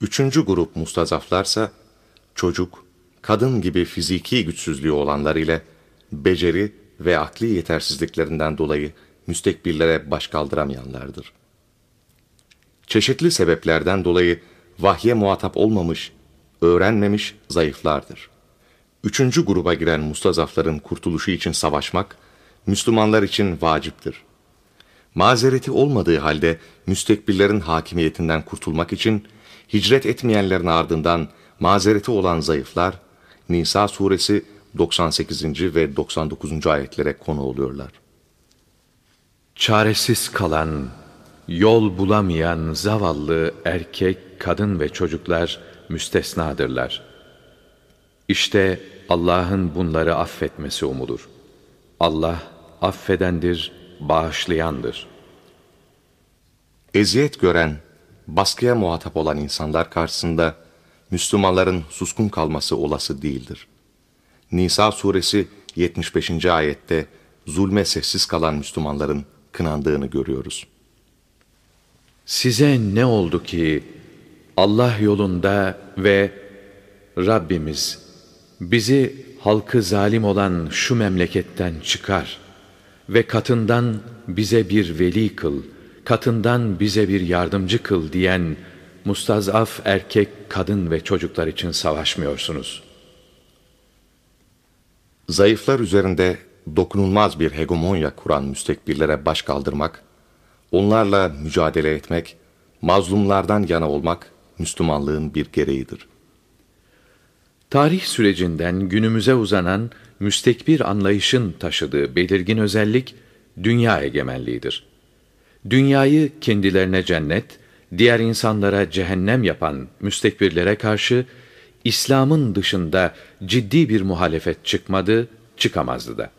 Üçüncü grup mustazaflarsa, çocuk, kadın gibi fiziki güçsüzlüğü olanlar ile beceri ve akli yetersizliklerinden dolayı müstekbirlere baş kaldıramayanlardır. Çeşitli sebeplerden dolayı vahye muhatap olmamış, öğrenmemiş zayıflardır. Üçüncü gruba giren mustazafların kurtuluşu için savaşmak, Müslümanlar için vaciptir. Mazereti olmadığı halde müstekbirlerin hakimiyetinden kurtulmak için hicret etmeyenlerin ardından mazereti olan zayıflar, Nisa suresi 98. ve 99. ayetlere konu oluyorlar. Çaresiz kalan, yol bulamayan zavallı erkek, kadın ve çocuklar müstesnadırlar. İşte Allah'ın bunları affetmesi umulur. Allah affedendir, bağışlayandır. Eziyet gören, baskıya muhatap olan insanlar karşısında Müslümanların suskun kalması olası değildir. Nisa suresi 75. ayette zulme sessiz kalan Müslümanların kınandığını görüyoruz. Size ne oldu ki Allah yolunda ve Rabbimiz bizi halkı zalim olan şu memleketten çıkar ve katından bize bir veli kıl, katından bize bir yardımcı kıl diyen mustazaf erkek, kadın ve çocuklar için savaşmıyorsunuz. Zayıflar üzerinde dokunulmaz bir hegemonya kuran müstekbirlere baş kaldırmak, onlarla mücadele etmek, mazlumlardan yana olmak Müslümanlığın bir gereğidir. Tarih sürecinden günümüze uzanan müstekbir anlayışın taşıdığı belirgin özellik dünya egemenliğidir. Dünyayı kendilerine cennet, diğer insanlara cehennem yapan müstekbirlere karşı İslam'ın dışında ciddi bir muhalefet çıkmadı, çıkamazdı da.